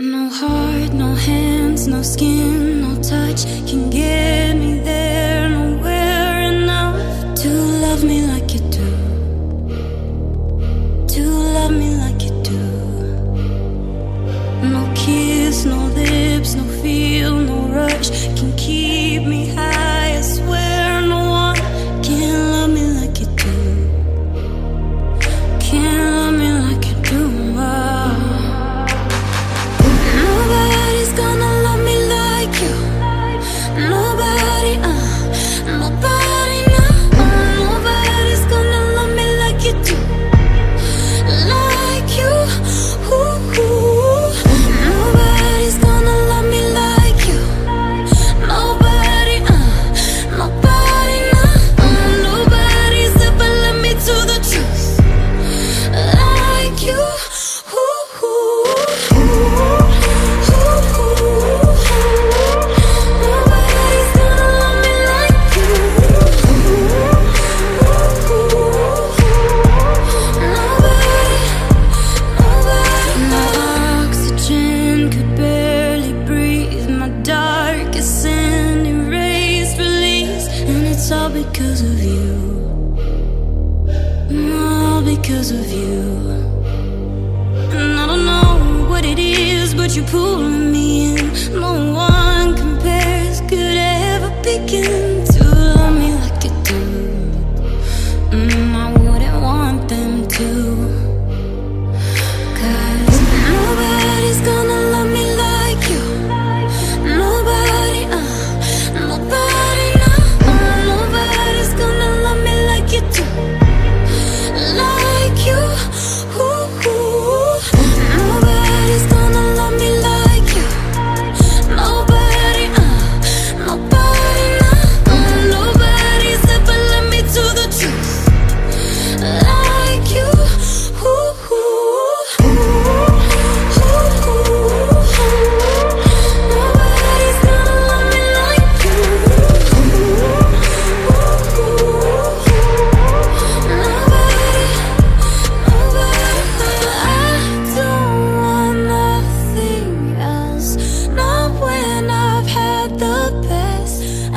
No heart, no hands, no skin, no touch. because of you. All because of you. And I don't know what it is, but you pull me in. No